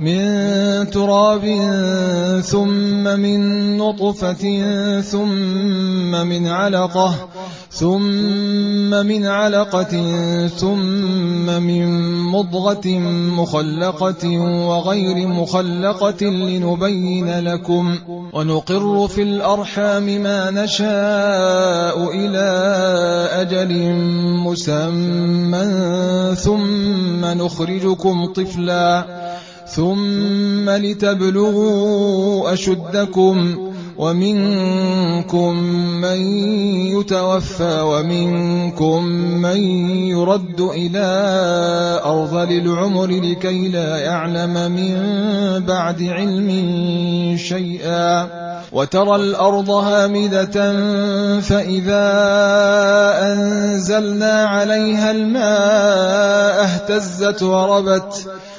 من تراب ثم من نطفة ثم من علقة ثم من علقة ثم من مضغة مخلقة وغير مخلقة لنبين لكم ونقر في الأرحام ما نشاء إلى أجل مسمى ثم نخرجكم طفلاً ثم لتبلغوا أشدكم ومنكم من يتوفى ومنكم من يرد إلى أرذل العمر لكي لا يعلم من بعد علم شيئا وترى الأرض هامدة فإذا أنزلنا عليها الماء اهتزت وربت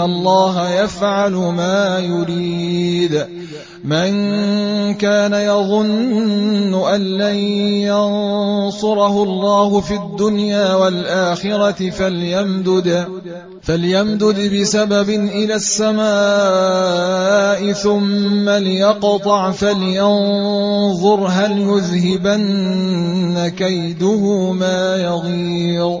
الله يفعل ما يريد. من كان يظن أن لن ينصره الله في الدنيا والآخرة فليمدد فليمدد بسبب إلى السماء ثم ليقطع فلينظر هل يذهبن كيده ما يغيظ.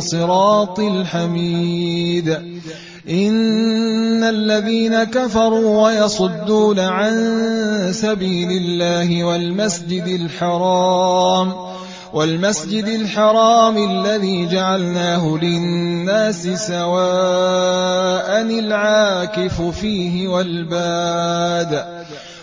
صراط الحميد. إن الذين كفروا ويصدون عن سبيل الله والمسجد الحرام والمسجد الحرام الذي جعلناه للناس سواء العاكف فيه والباد.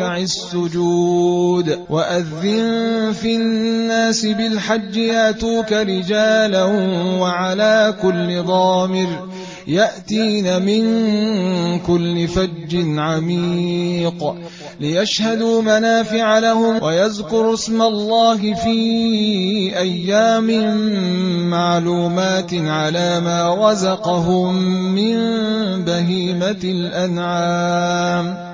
السجود وأذن في الناس بالحج يأتوك رجالا وعلى كل ضامر يأتين من كل فج عميق ليشهدوا منافع لهم ويذكروا اسم الله في أيام معلومات على ما رزقهم من بهيمة الأنعام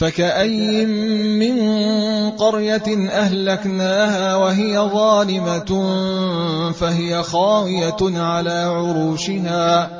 فكأي من قرية أهلكناها وهي ظالمة فهي خاوية على عروشها.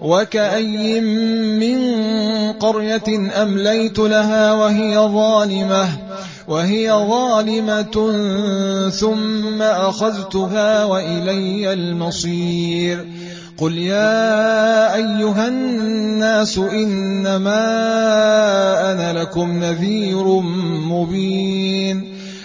وكأي من قرية أمليت لها وهي ظالمة وهي ظالمة ثم أخذتها وإلي المصير قل يا أيها الناس إنما أنا لكم نذير مبين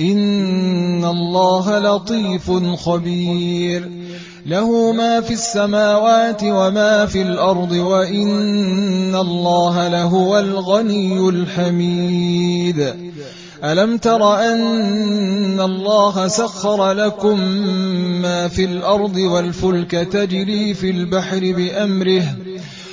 إن الله لطيف خبير. له ما في السماوات وما في الأرض وإن الله لهو الغني الحميد. ألم تر أن الله سخر لكم ما في الأرض والفلك تجري في البحر بأمره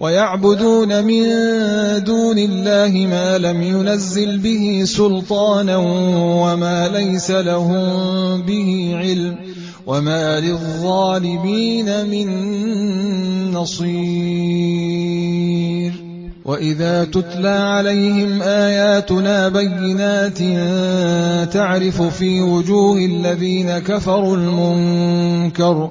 ويعبدون من دون الله ما لم ينزل به سلطانا وما ليس لهم به علم وما للظالمين من نصير. وإذا تتلى عليهم آياتنا بينات تعرف في وجوه الذين كفروا المنكر